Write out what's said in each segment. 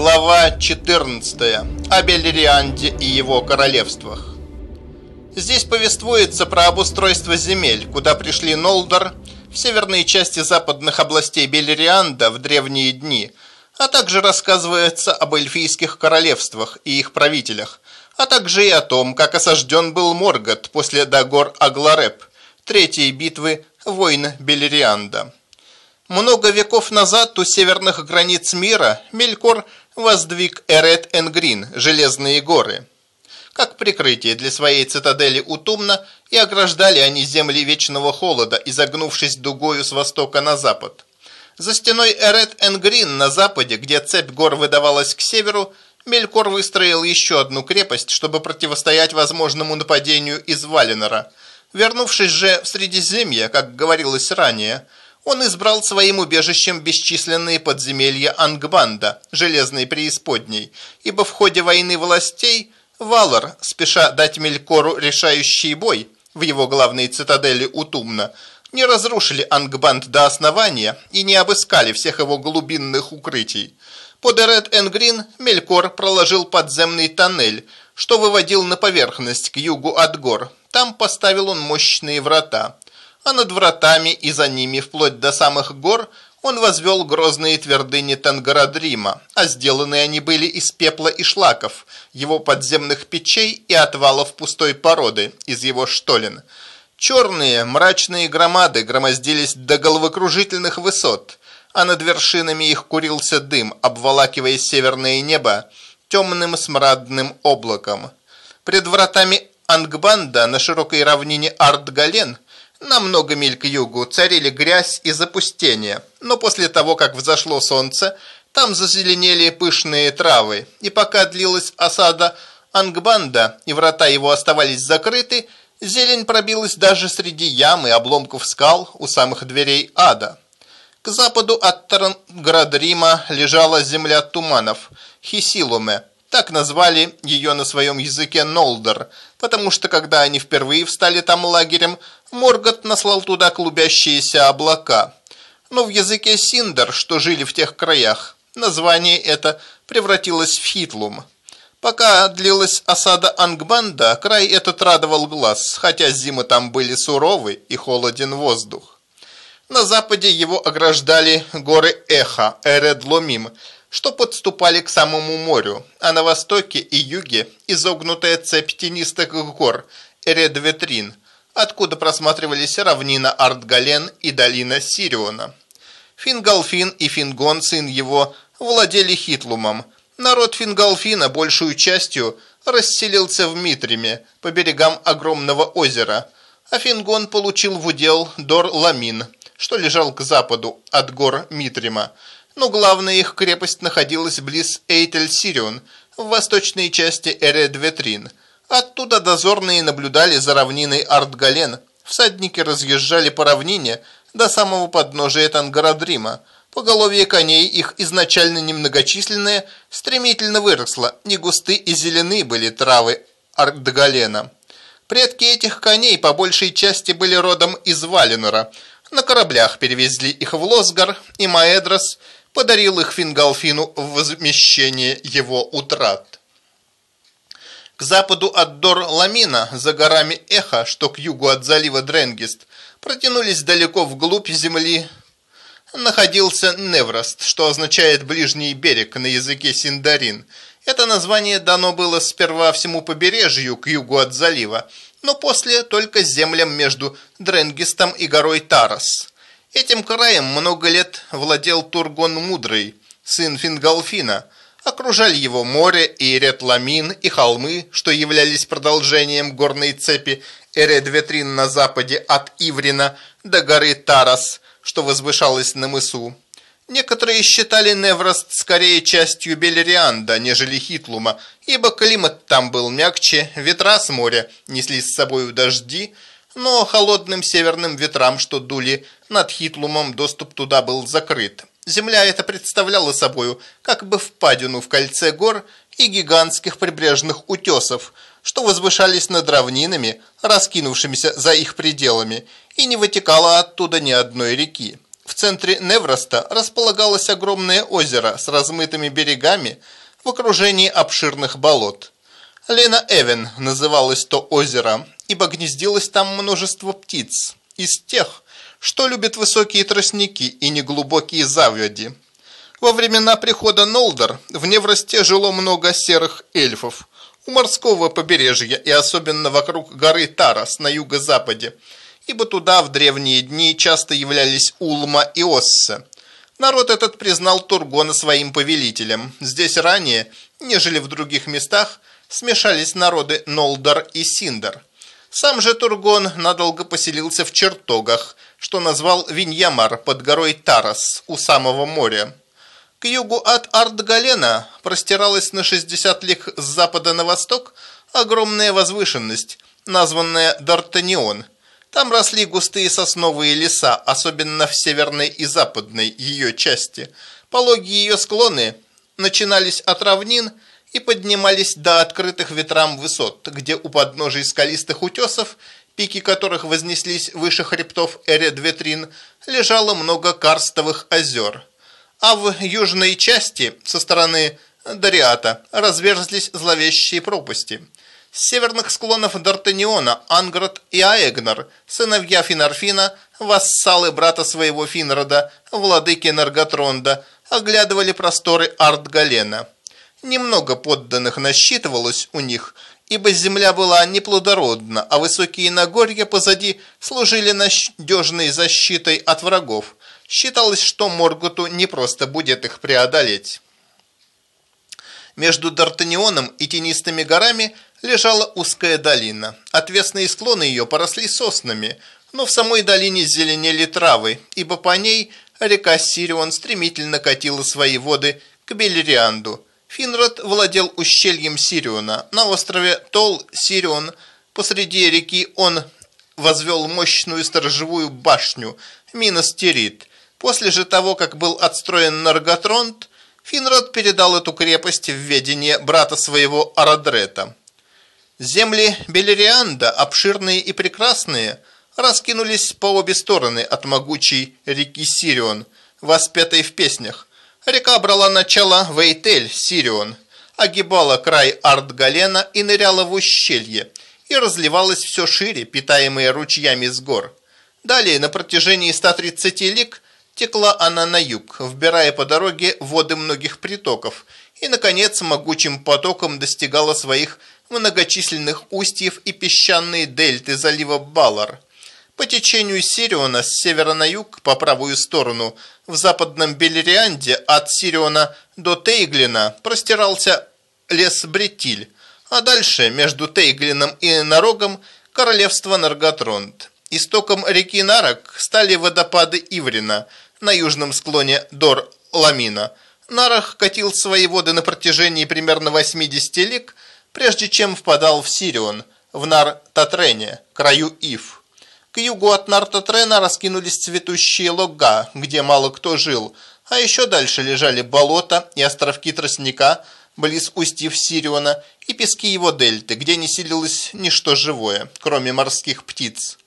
Глава 14. О Белерианде и его королевствах. Здесь повествуется про обустройство земель, куда пришли Нолдор в северные части западных областей Белерианда в древние дни, а также рассказывается об эльфийских королевствах и их правителях, а также и о том, как осажден был Моргот после Дагор Аглареп, третьей битвы войн Белерианда. Много веков назад у северных границ мира Мелькор воздвиг Эрет Энгрин, Железные горы. Как прикрытие для своей цитадели Утумна и ограждали они земли вечного холода, изогнувшись дугою с востока на запад. За стеной Эрет Энгрин на западе, где цепь гор выдавалась к северу, Мелькор выстроил еще одну крепость, чтобы противостоять возможному нападению из Валенора. Вернувшись же в Средиземье, как говорилось ранее, он избрал своим убежищем бесчисленные подземелья Ангбанда, железной преисподней, ибо в ходе войны властей Валар, спеша дать Мелькору решающий бой в его главной цитадели Утумна, не разрушили Ангбанд до основания и не обыскали всех его глубинных укрытий. Под Эрет-Энгрин Мелькор проложил подземный тоннель, что выводил на поверхность к югу от гор. Там поставил он мощные врата а над вратами и за ними, вплоть до самых гор, он возвел грозные твердыни Тангарадрима, а сделаны они были из пепла и шлаков, его подземных печей и отвалов пустой породы из его штолен. Черные мрачные громады громоздились до головокружительных высот, а над вершинами их курился дым, обволакивая северное небо темным смрадным облаком. Пред вратами Ангбанда на широкой равнине Артгален на много миль к югу царили грязь и запустение, но после того, как взошло солнце, там зазеленели пышные травы, и пока длилась осада Ангбанда и врата его оставались закрыты, зелень пробилась даже среди ям и обломков скал у самых дверей ада. К западу от Таранградрима лежала земля туманов, Хисилуме, так назвали ее на своем языке Нолдер, потому что когда они впервые встали там лагерем, Моргот наслал туда клубящиеся облака. Но в языке Синдер, что жили в тех краях, название это превратилось в Хитлум. Пока длилась осада Ангбанда, край этот радовал глаз, хотя зимы там были суровы и холоден воздух. На западе его ограждали горы Эха, Эредломим, что подступали к самому морю, а на востоке и юге изогнутая цепь тенистых гор Эредветрин, откуда просматривались равнина Артгален и долина Сириона. Фингалфин и Фингон, сын его, владели Хитлумом. Народ Фингалфина большую частью расселился в Митриме, по берегам огромного озера, а Фингон получил в удел Дор-Ламин, что лежал к западу от гор Митрима, но главная их крепость находилась близ Эйтель-Сирион, в восточной части Эред-Ветрин. Оттуда дозорные наблюдали за равниной Артгален. Всадники разъезжали по равнине до самого подножия Тангарадрима. Поголовье коней их изначально немногочисленное стремительно выросло, не густы и зелены были травы Артгалена. Предки этих коней по большей части были родом из Валенора. На кораблях перевезли их в Лосгар и Маэдрос, подарил их Фингалфину в возмещение его утрат. К западу от Дор-Ламина, за горами Эха, что к югу от залива Дренгист, протянулись далеко вглубь земли, находился Неврост, что означает «ближний берег» на языке синдарин. Это название дано было сперва всему побережью к югу от залива, но после только землям между Дренгистом и горой Тарас. Этим краем много лет владел Тургон Мудрый, сын Фингалфина. Окружали его море и Ретламин, и холмы, что являлись продолжением горной цепи Эредветрин на западе от Иврина до горы Тарас, что возвышалась на мысу. Некоторые считали Неврост скорее частью Белерианда, нежели Хитлума, ибо климат там был мягче, ветра с моря несли с собой дожди, но холодным северным ветрам, что дули над Хитлумом, доступ туда был закрыт. Земля эта представляла собою как бы впадину в кольце гор и гигантских прибрежных утесов, что возвышались над равнинами, раскинувшимися за их пределами, и не вытекало оттуда ни одной реки. В центре Невроста располагалось огромное озеро с размытыми берегами в окружении обширных болот. Лена Эвен называлось то озеро, ибо гнездилось там множество птиц, из тех, что любят высокие тростники и неглубокие заводи. Во времена прихода Нолдор в Невросте жило много серых эльфов. У морского побережья и особенно вокруг горы Тарас на юго-западе, ибо туда в древние дни часто являлись Улма и Осса. Народ этот признал Тургона своим повелителем. Здесь ранее, нежели в других местах, смешались народы Нолдор и Синдер. Сам же Тургон надолго поселился в чертогах, что назвал Виньямар под горой Тарас у самого моря. К югу от Артгалена простиралась на 60 лиг с запада на восток огромная возвышенность, названная Д'Артанион. Там росли густые сосновые леса, особенно в северной и западной ее части. Пологие ее склоны начинались от равнин и поднимались до открытых ветрам высот, где у подножий скалистых утесов, пики которых вознеслись выше хребтов Эред-Ветрин, лежало много карстовых озер – а в южной части, со стороны Дариата, разверзлись зловещие пропасти. С северных склонов Д'Артаниона Анград и Аэгнар, сыновья Финарфина, вассалы брата своего Финрода, владыки Нарготронда, оглядывали просторы Артгалена. Немного подданных насчитывалось у них, ибо земля была неплодородна, а высокие Нагорья позади служили надежной защитой от врагов. Считалось, что Моргуту не просто будет их преодолеть. Между Д'Артанионом и тенистыми горами лежала узкая долина. Отвесные склоны ее поросли соснами, но в самой долине зеленели травы, ибо по ней река Сирион стремительно катила свои воды к Белерианду. Финрод владел ущельем Сириона. На острове Тол Сирион посреди реки он возвел мощную сторожевую башню Миностерит, После же того, как был отстроен Нарготронт, Финрод передал эту крепость в ведение брата своего Арадрета. Земли Белерианда, обширные и прекрасные, раскинулись по обе стороны от могучей реки Сирион, воспетой в песнях. Река брала начало в Эйтель, Сирион, огибала край Артгалена и ныряла в ущелье, и разливалась все шире, питаемые ручьями с гор. Далее, на протяжении 130 лиг, Текла она на юг, вбирая по дороге воды многих притоков, и, наконец, могучим потоком достигала своих многочисленных устьев и песчаные дельты залива Балар. По течению Сириона с севера на юг, по правую сторону, в западном Белерианде от Сириона до Тейглина простирался лес Бретиль, а дальше, между Тейглином и Нарогом, королевство Нарготронд. Истоком реки Нарок стали водопады Иврина – на южном склоне Дор-Ламина. Нарах катил свои воды на протяжении примерно 80 лиг, прежде чем впадал в Сирион, в Нар-Татрене, краю Ив. К югу от Нар-Татрена раскинулись цветущие лога, где мало кто жил, а еще дальше лежали болота и островки тростника, близ устьев Сириона, и пески его дельты, где не селилось ничто живое, кроме морских птиц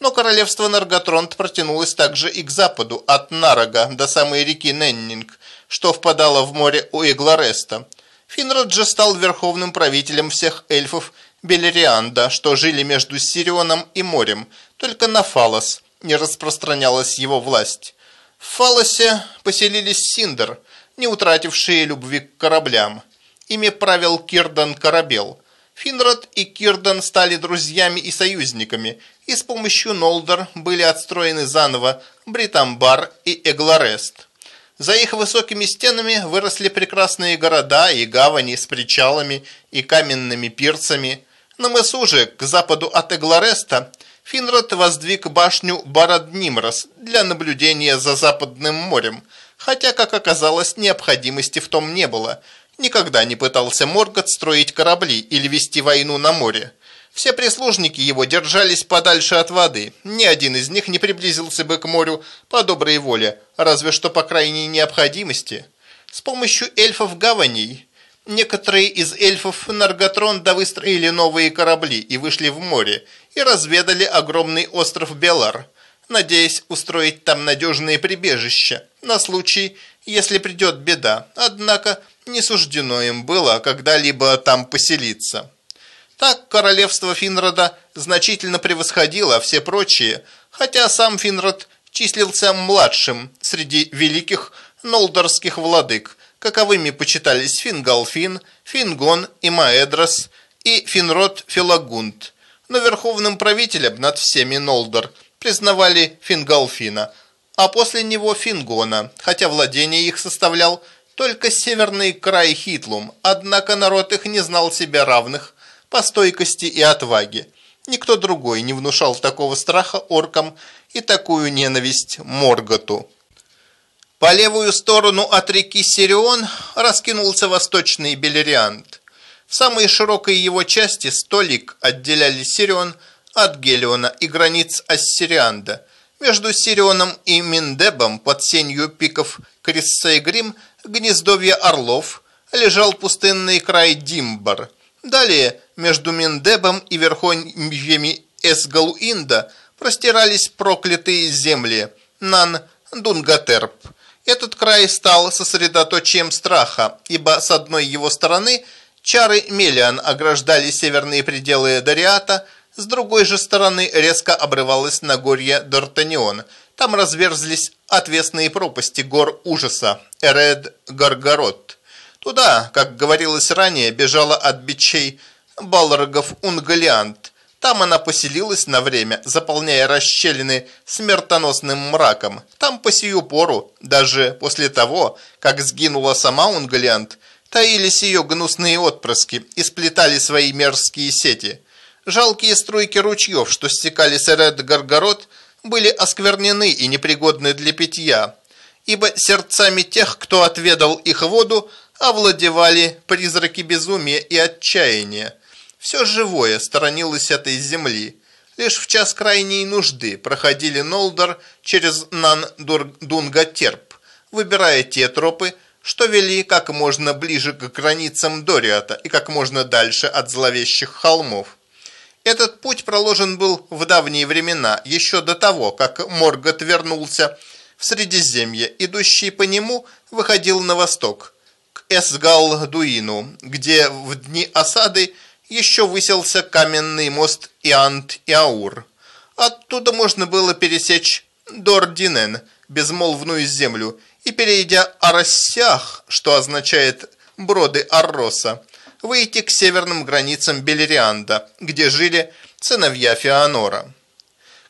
но королевство Нарготронт протянулось также и к западу, от Нарога до самой реки Неннинг, что впадало в море у Эглареста. Финрод же стал верховным правителем всех эльфов Белерианда, что жили между Сирионом и морем, только на Фалос не распространялась его власть. В Фалосе поселились Синдер, не утратившие любви к кораблям. Ими правил Кирдан Корабел – Финрод и Кирдан стали друзьями и союзниками, и с помощью Нолдор были отстроены заново Бритамбар и Эгларест. За их высокими стенами выросли прекрасные города и гавани с причалами и каменными пирсами. На мысу же, к западу от Эглареста, Финрод воздвиг башню Бараднимрос для наблюдения за Западным морем, хотя, как оказалось, необходимости в том не было – Никогда не пытался Моргот строить корабли или вести войну на море. Все прислужники его держались подальше от воды. Ни один из них не приблизился бы к морю по доброй воле, разве что по крайней необходимости. С помощью эльфов-гаваней некоторые из эльфов Нарготронда выстроили новые корабли и вышли в море, и разведали огромный остров Белар. надеясь устроить там надежные прибежища на случай, если придет беда. Однако не суждено им было когда-либо там поселиться. Так королевство Финрода значительно превосходило все прочие, хотя сам Финрод числился младшим среди великих нолдорских владык, каковыми почитались Фингалфин, Фингон и Маэдрос и Финрод Филагунд. Но верховным правителем над всеми Нолдор признавали Фингалфина, а после него Фингона, хотя владение их составлял только северный край Хитлум, однако народ их не знал себя равных по стойкости и отваге. Никто другой не внушал такого страха оркам и такую ненависть Морготу. По левую сторону от реки Сирион раскинулся восточный Белериант. В самой широкой его части столик отделяли Сирион от Гелиона и границ Ассирианда. Между Сирионом и Миндебом под сенью пиков Криссейгрим гнездовье орлов лежал пустынный край Димбар. Далее между Миндебом и верховьями Эсгалуинда простирались проклятые земли Нан-Дунгатерп. Этот край стал сосредоточием страха, ибо с одной его стороны чары Мелиан ограждали северные пределы Дариата, с другой же стороны резко обрывалось Нагорье Д'Артанион. Там разверзлись отвесные пропасти гор ужаса Эред-Гаргарот. Туда, как говорилось ранее, бежала от бичей Балрогов Унгалиант. Там она поселилась на время, заполняя расщелины смертоносным мраком. Там по сию пору, даже после того, как сгинула сама Унгалиант, таились ее гнусные отпрыски и сплетали свои мерзкие сети. Жалкие струйки ручьев, что стекали с Эред-Гаргарот, были осквернены и непригодны для питья, ибо сердцами тех, кто отведал их воду, овладевали призраки безумия и отчаяния. Все живое сторонилось этой земли. Лишь в час крайней нужды проходили Нолдор через Нан-Дунгатерп, выбирая те тропы, что вели как можно ближе к границам Дориата и как можно дальше от зловещих холмов. Этот путь проложен был в давние времена, еще до того, как Моргот вернулся в Средиземье. Идущий по нему выходил на восток, к Эсгал-Дуину, где в дни осады еще выселся каменный мост Иант-Иаур. Оттуда можно было пересечь Дординен, безмолвную землю, и, перейдя Арассях, что означает «броды Арроса», выйти к северным границам Белерианда, где жили сыновья Феонора.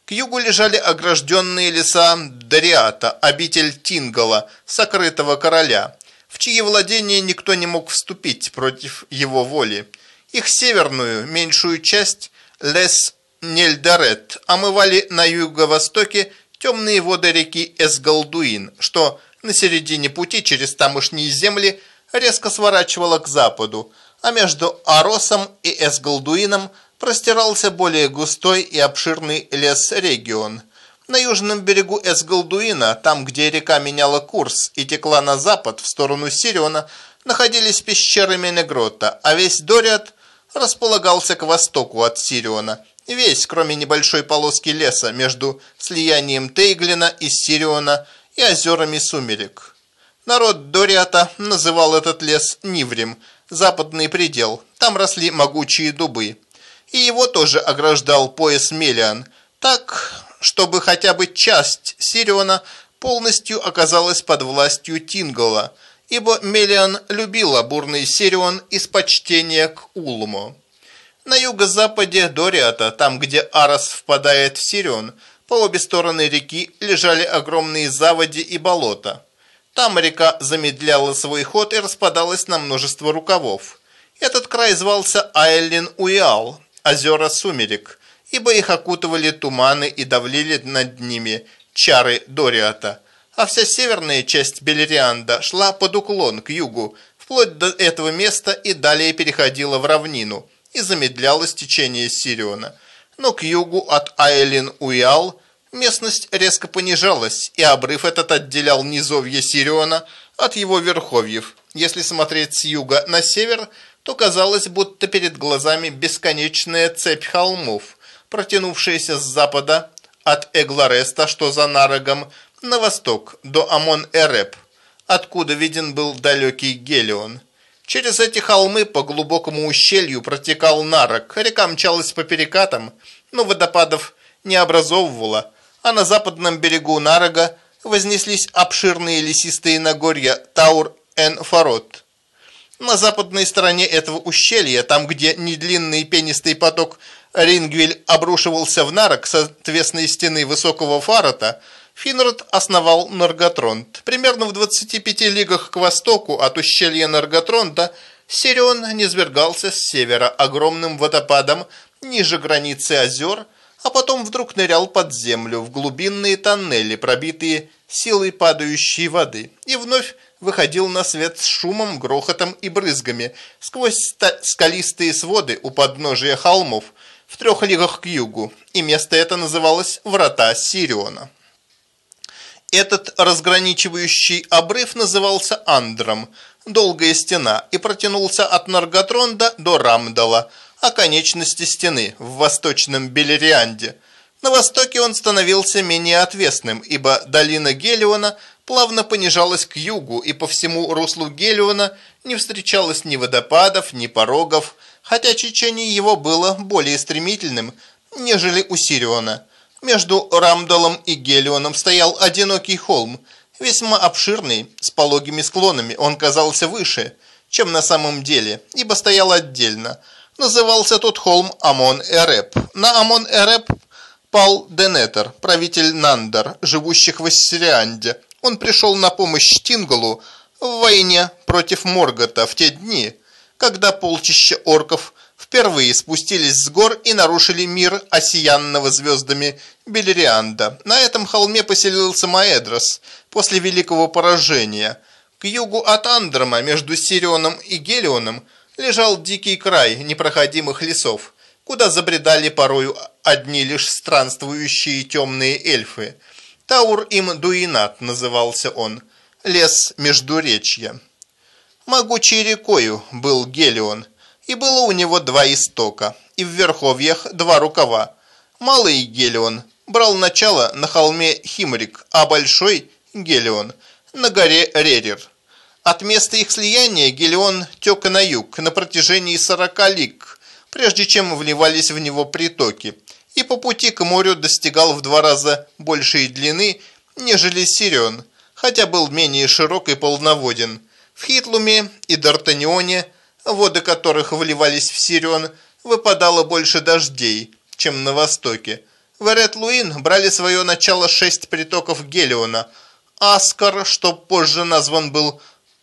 К югу лежали огражденные леса Дариата, обитель Тингала, сокрытого короля, в чьи владения никто не мог вступить против его воли. Их северную, меньшую часть, лес Нельдарет, омывали на юго-востоке темные воды реки Эсгалдуин, что на середине пути через тамошние земли резко сворачивала к западу, а между Аросом и Эсгалдуином простирался более густой и обширный лес-регион. На южном берегу Эсгалдуина, там, где река меняла курс и текла на запад в сторону Сириона, находились пещеры Менегрота, а весь Дориат располагался к востоку от Сириона, весь, кроме небольшой полоски леса между слиянием Тейглина и Сириона и озерами Сумерек. Народ Дориата называл этот лес Ниврем – западный предел. Там росли могучие дубы. И его тоже ограждал пояс Мелиан, так, чтобы хотя бы часть Сириона полностью оказалась под властью Тингола, ибо Мелиан любила бурный Сирион из почтения к Улму. На юго-западе Дориата, там, где Арас впадает в Сирион, по обе стороны реки лежали огромные заводи и болота. Там река замедляла свой ход и распадалась на множество рукавов. Этот край звался Айлин-Уиал, озера Сумерек, ибо их окутывали туманы и давлили над ними чары Дориата. А вся северная часть Белерианда шла под уклон к югу, вплоть до этого места и далее переходила в равнину и замедлялось течение Сириона. Но к югу от Айлин-Уиал местность резко понижалась, и обрыв этот отделял низовье Сириона от его верховьев. Если смотреть с юга на север, то казалось, будто перед глазами бесконечная цепь холмов, протянувшаяся с запада от Эглареста, что за Нарогом, на восток, до Амон-Эреп, откуда виден был далекий Гелион. Через эти холмы по глубокому ущелью протекал Нарок, река мчалась по перекатам, но водопадов не образовывала, а на западном берегу Нарога вознеслись обширные лесистые нагорья Таур-Эн-Фарот. На западной стороне этого ущелья, там, где недлинный пенистый поток Рингвиль обрушивался в нарок с отвесной стены высокого фарота, Финрод основал Нарготронт. Примерно в 25 лигах к востоку от ущелья Нарготронта Сирион низвергался с севера огромным водопадом ниже границы озер, а потом вдруг нырял под землю в глубинные тоннели, пробитые силой падающей воды, и вновь выходил на свет с шумом, грохотом и брызгами сквозь скалистые своды у подножия холмов в трех лигах к югу, и место это называлось «Врата Сириона». Этот разграничивающий обрыв назывался Андром, долгая стена, и протянулся от Нарготронда до Рамдала, оконечности стены в восточном Белерианде. На востоке он становился менее отвесным, ибо долина Гелиона – плавно понижалась к югу, и по всему руслу Гелиона не встречалось ни водопадов, ни порогов, хотя течение его было более стремительным, нежели у Сириона. Между Рамдалом и Гелионом стоял одинокий холм, весьма обширный, с пологими склонами. Он казался выше, чем на самом деле, ибо стоял отдельно. Назывался тот холм Амон-Эреп. На Амон-Эреп пал Денетор, правитель нандор, живущих в Оссирианде, он пришел на помощь Тинголу в войне против Моргота в те дни, когда полчища орков впервые спустились с гор и нарушили мир осиянного звездами Белерианда. На этом холме поселился Маэдрос после великого поражения. К югу от Андрома между Сирионом и Гелионом лежал дикий край непроходимых лесов, куда забредали порою одни лишь странствующие темные эльфы – Таур-им-Дуинат назывался он, лес Междуречья. Могучей рекою был Гелион, и было у него два истока, и в верховьях два рукава. Малый Гелион брал начало на холме Химрик, а большой Гелион на горе Ререр. От места их слияния Гелион тек на юг на протяжении сорока лиг, прежде чем вливались в него притоки – и по пути к морю достигал в два раза большей длины, нежели Сирион, хотя был менее широк и полноводен. В Хитлуме и Д'Артанионе, воды которых вливались в Сирион, выпадало больше дождей, чем на востоке. В Эрет-Луин брали свое начало шесть притоков Гелиона. Аскар, что позже назван был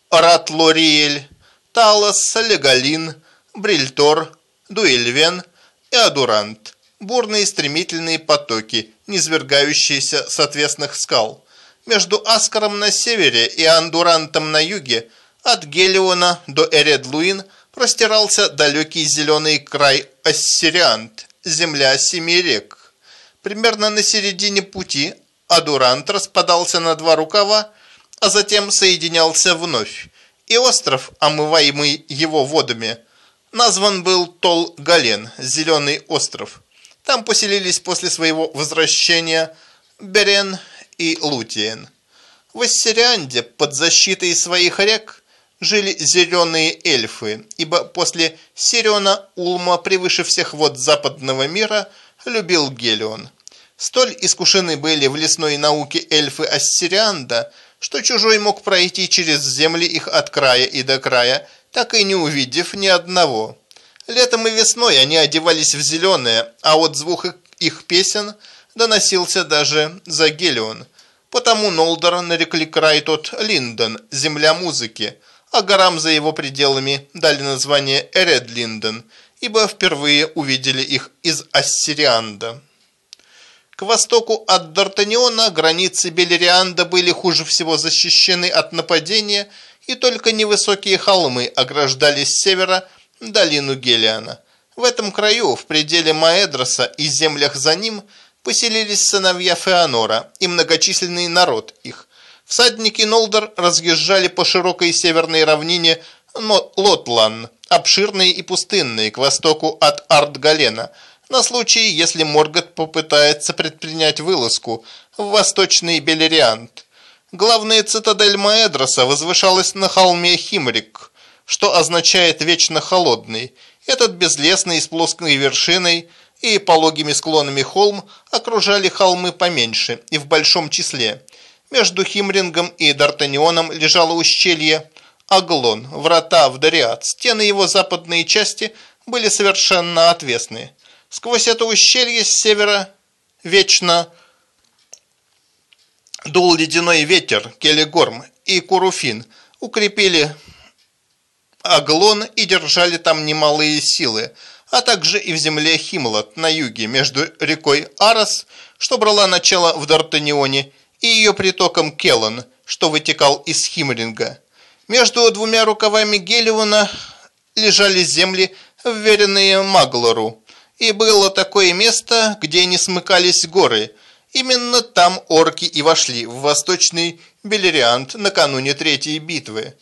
Ратлориэль, Талос, Легалин, Брильтор, Дуэльвен и Адурант бурные стремительные потоки, низвергающиеся с отвесных скал. Между Аскаром на севере и Андурантом на юге, от Гелиона до Эредлуин простирался далекий зеленый край Ассириант, земля семи рек. Примерно на середине пути Адурант распадался на два рукава, а затем соединялся вновь, и остров, омываемый его водами, назван был Тол-Гален, Зеленый остров. Там поселились после своего возвращения Берен и Лутиен. В Ассирианде под защитой своих рек жили зеленые эльфы, ибо после Сириона Улма превыше всех вод западного мира любил Гелион. Столь искушены были в лесной науке эльфы Ассирианда, что чужой мог пройти через земли их от края и до края, так и не увидев ни одного. Летом и весной они одевались в зеленое, а от звук их песен доносился даже за Гелион. Потому Нолдор нарекли край тот Линдон, земля музыки, а горам за его пределами дали название Эредлиндон, ибо впервые увидели их из Ассирианда. К востоку от Д'Артаниона границы Белерианда были хуже всего защищены от нападения, и только невысокие холмы ограждали с севера долину Гелиана. В этом краю, в пределе Маэдроса и землях за ним, поселились сыновья Феонора и многочисленный народ их. Всадники Нолдор разъезжали по широкой северной равнине Лотлан, обширной и пустынной, к востоку от Артгалена, на случай, если Моргот попытается предпринять вылазку в восточный Белериант. Главная цитадель Маэдроса возвышалась на холме Химрик, что означает «вечно холодный». Этот безлесный с плоской вершиной и пологими склонами холм окружали холмы поменьше и в большом числе. Между Химрингом и Д'Артанионом лежало ущелье Аглон, врата в Дариат. Стены его западной части были совершенно отвесные. Сквозь это ущелье с севера вечно дул ледяной ветер, Келегорм и Куруфин укрепили Аглон и держали там немалые силы, а также и в земле Химлот на юге, между рекой Арас, что брала начало в Д'Артанионе, и ее притоком Келлан, что вытекал из Химринга. Между двумя рукавами Гелиона лежали земли, вверенные Маглору, и было такое место, где не смыкались горы. Именно там орки и вошли в восточный Белериант накануне третьей битвы.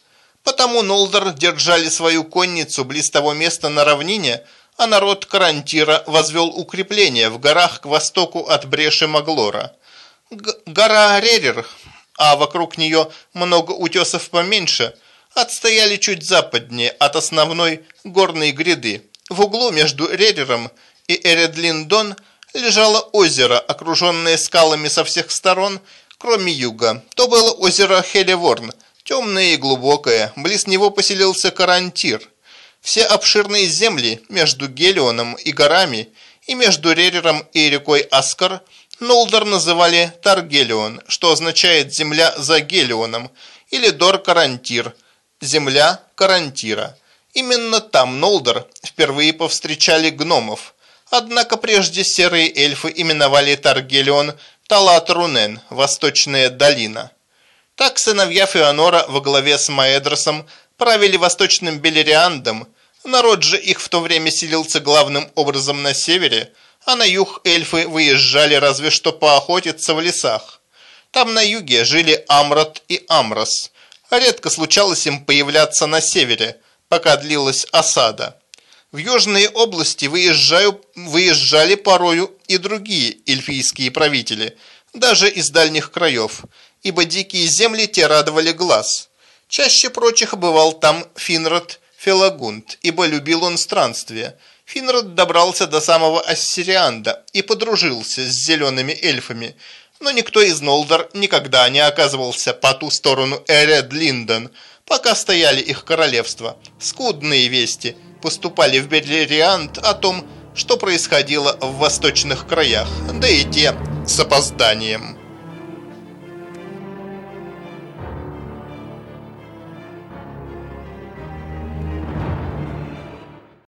Потому Нолдор держали свою конницу близ того места на равнине, а народ Карантира возвел укрепление в горах к востоку от бреши Маглора. Гора Ререр, а вокруг нее много утесов поменьше, отстояли чуть западнее от основной горной гряды. В углу между Ререром и Эредлиндон лежало озеро, окруженное скалами со всех сторон, кроме юга. То было озеро Хелеворн, темное и глубокое, близ него поселился Карантир. Все обширные земли между Гелионом и горами и между Ререром и рекой Аскар Нолдор называли Таргелион, что означает «земля за Гелионом», или Дор-Карантир, «земля Карантира». Именно там Нолдор впервые повстречали гномов – Однако прежде серые эльфы именовали Таргелион Талат-Рунен, Восточная долина. Так сыновья Феонора во главе с Маэдросом правили Восточным Белериандом, народ же их в то время селился главным образом на севере, а на юг эльфы выезжали разве что поохотиться в лесах. Там на юге жили Амрот и Амрос. Редко случалось им появляться на севере, пока длилась осада. В южные области выезжаю, выезжали порою и другие эльфийские правители, даже из дальних краев, ибо дикие земли те радовали глаз. Чаще прочих бывал там Финрод Фелагунд, ибо любил он странствия. Финрод добрался до самого Ассирианда и подружился с зелеными эльфами, но никто из Нолдор никогда не оказывался по ту сторону Эред Линдон, пока стояли их королевства. Скудные вести – поступали в Белериант о том, что происходило в восточных краях, да и те с опозданием.